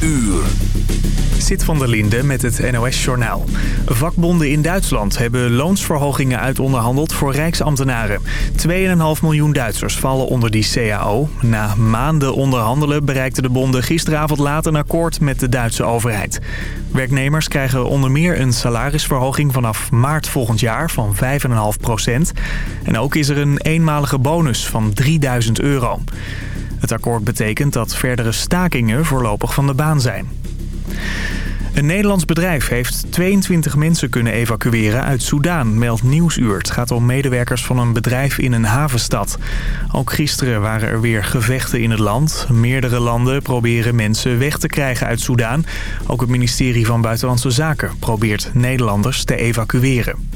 uur. Zit van der Linde met het NOS-journaal. Vakbonden in Duitsland hebben loonsverhogingen uitonderhandeld voor rijksambtenaren. 2,5 miljoen Duitsers vallen onder die CAO. Na maanden onderhandelen bereikten de bonden gisteravond laat een akkoord met de Duitse overheid. Werknemers krijgen onder meer een salarisverhoging vanaf maart volgend jaar van 5,5 procent. En ook is er een eenmalige bonus van 3000 euro. Het akkoord betekent dat verdere stakingen voorlopig van de baan zijn. Een Nederlands bedrijf heeft 22 mensen kunnen evacueren uit Soudaan, meldt Nieuwsuur. Het gaat om medewerkers van een bedrijf in een havenstad. Ook gisteren waren er weer gevechten in het land. Meerdere landen proberen mensen weg te krijgen uit Soudaan. Ook het ministerie van Buitenlandse Zaken probeert Nederlanders te evacueren.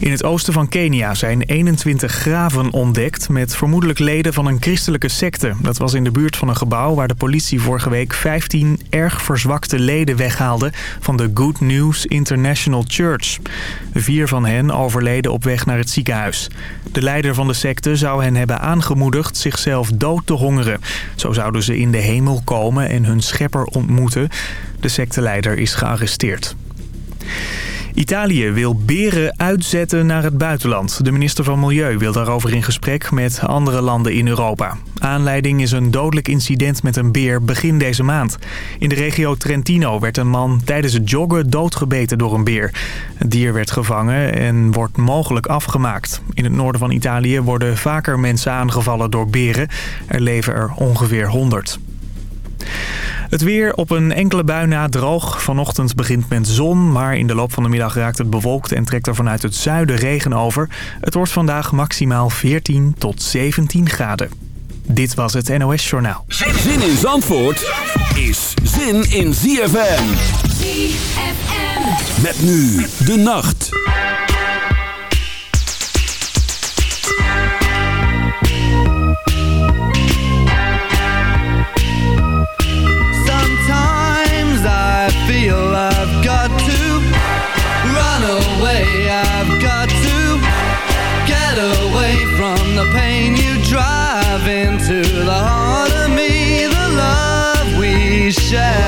In het oosten van Kenia zijn 21 graven ontdekt met vermoedelijk leden van een christelijke secte. Dat was in de buurt van een gebouw waar de politie vorige week 15 erg verzwakte leden weghaalde van de Good News International Church. Vier van hen overleden op weg naar het ziekenhuis. De leider van de secte zou hen hebben aangemoedigd zichzelf dood te hongeren. Zo zouden ze in de hemel komen en hun schepper ontmoeten. De secteleider is gearresteerd. Italië wil beren uitzetten naar het buitenland. De minister van Milieu wil daarover in gesprek met andere landen in Europa. Aanleiding is een dodelijk incident met een beer begin deze maand. In de regio Trentino werd een man tijdens het joggen doodgebeten door een beer. Het dier werd gevangen en wordt mogelijk afgemaakt. In het noorden van Italië worden vaker mensen aangevallen door beren. Er leven er ongeveer 100. Het weer op een enkele bui na droog. Vanochtend begint met zon, maar in de loop van de middag raakt het bewolkt en trekt er vanuit het zuiden regen over. Het wordt vandaag maximaal 14 tot 17 graden. Dit was het NOS Journaal. Zin in Zandvoort is zin in ZFM. ZFM. Met nu de nacht. We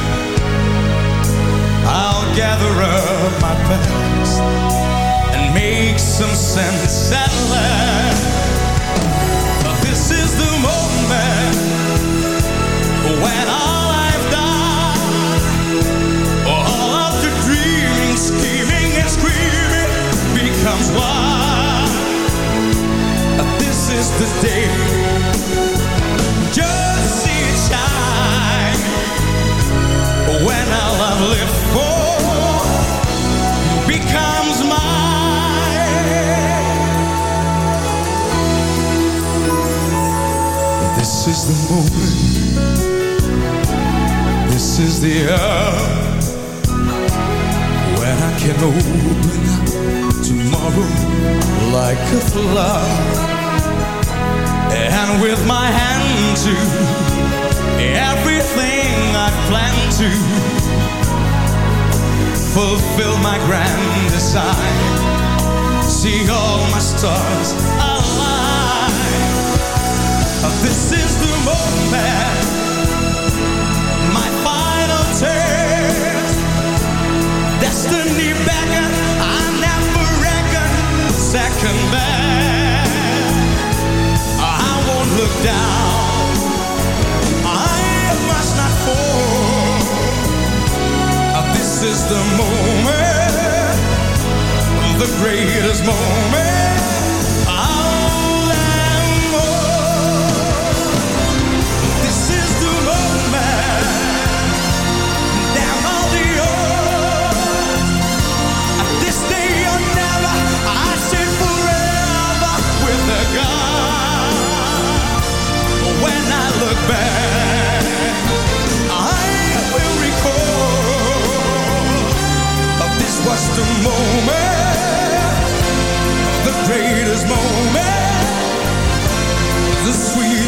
sense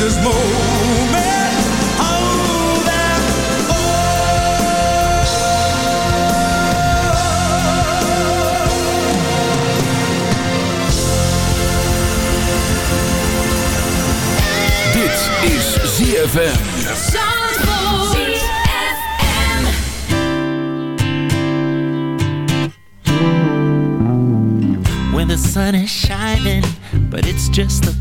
this moment is ZFM. When the sun is shining, but it's just the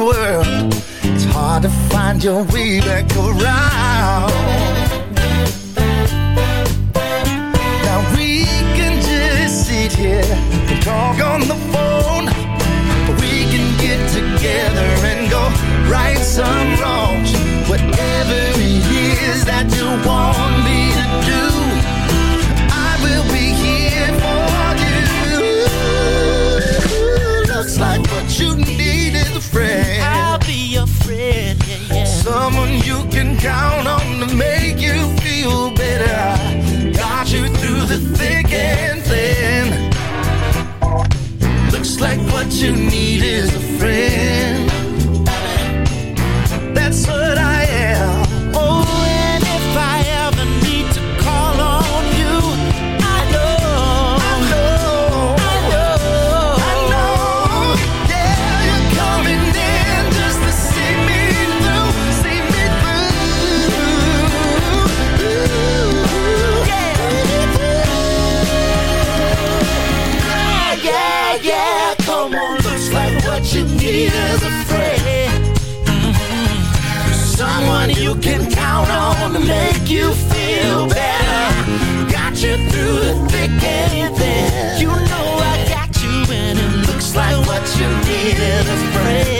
world. It's hard to find your way back around. Now we can just sit here and talk on the phone. We can get together and go right some wrongs. Whatever it is that you want me to do I will be here for you. Looks like what you need friend. I'll be your friend, yeah, yeah. Someone you can count on to make you feel better. Got you through the thick and thin. Looks like what you need is a friend you feel better. Got you through the thick and thin. You know I got you, and it looks like what you needed a friend.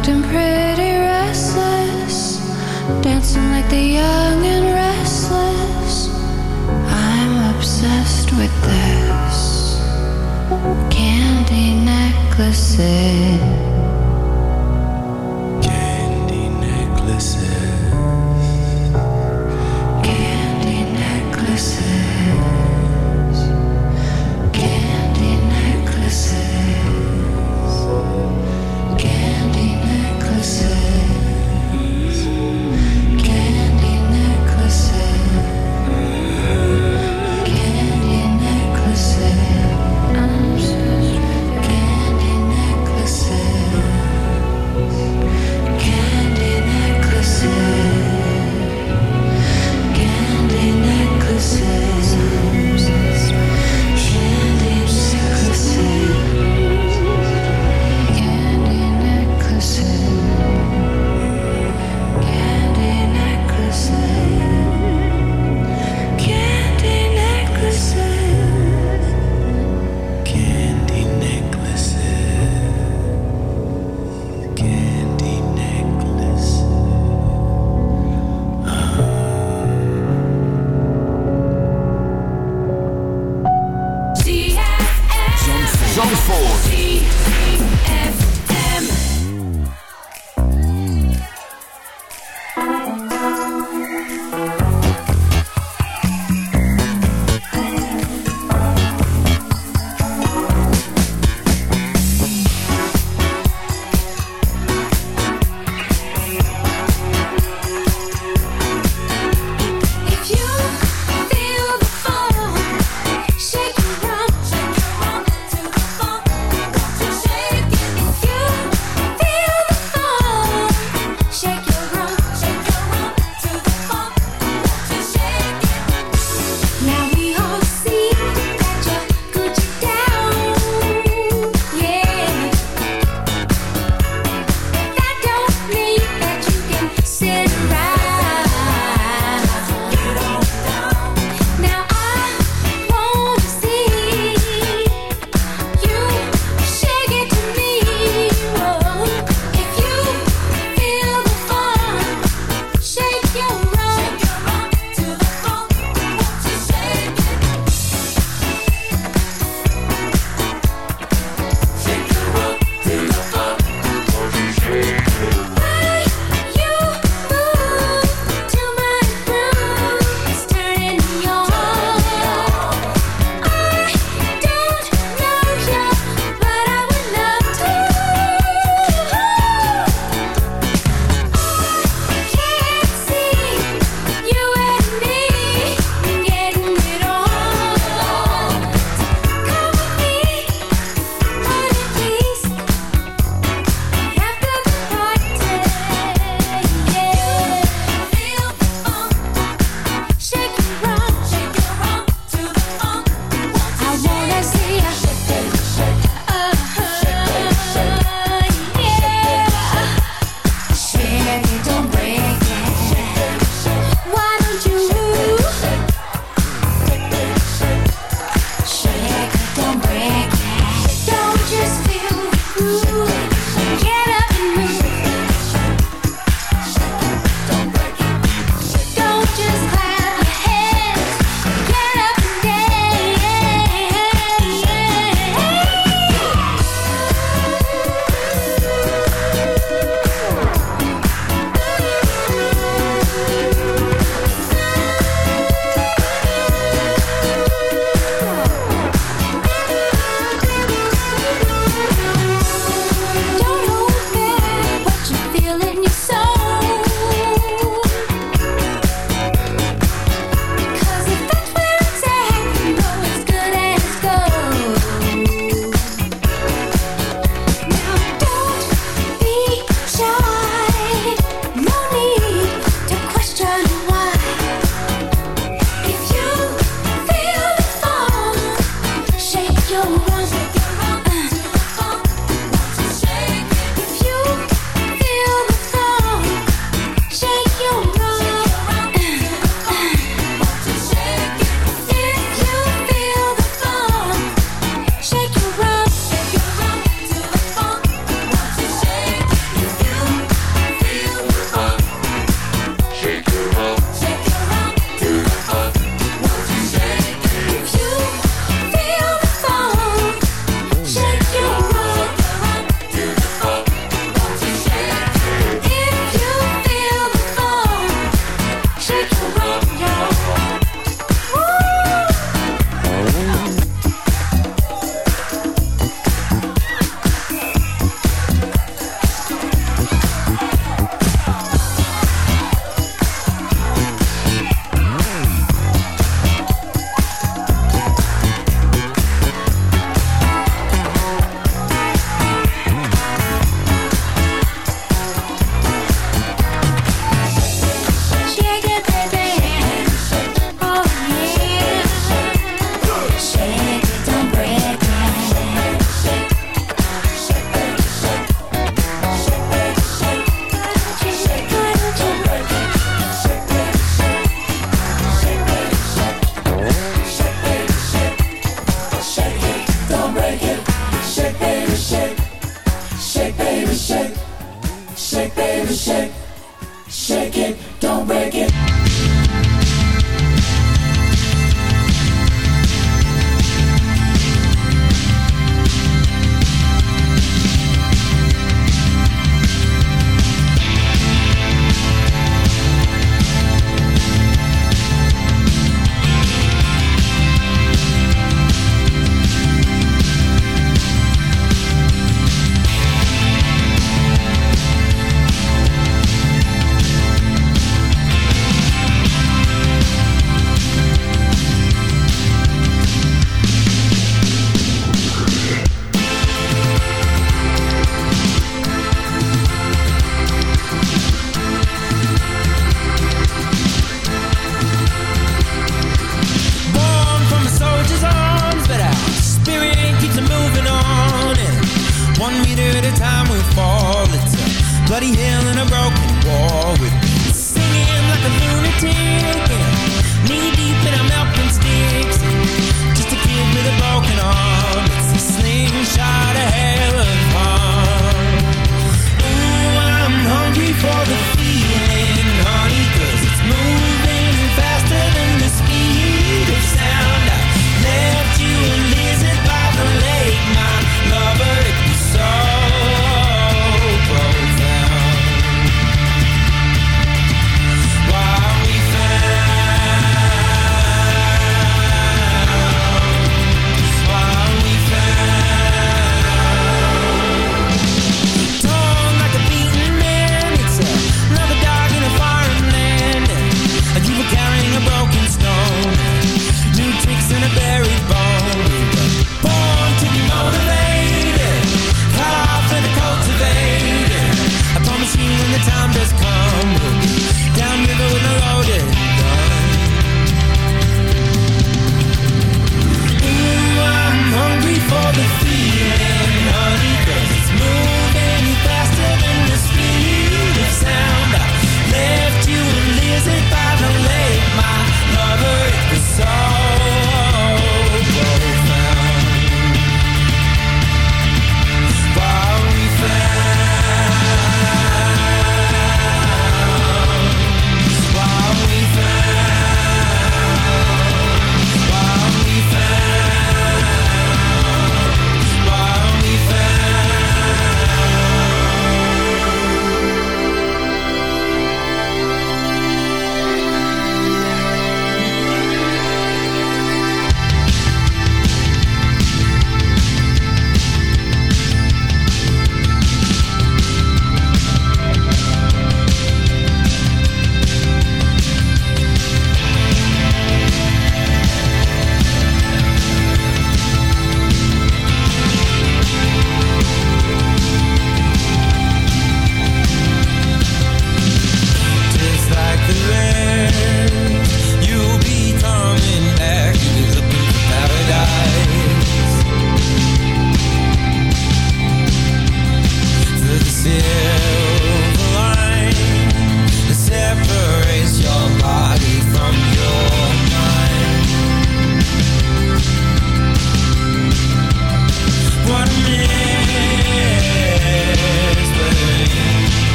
acting pretty restless, dancing like the young and restless. I'm obsessed with this candy necklaces.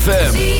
ZFM.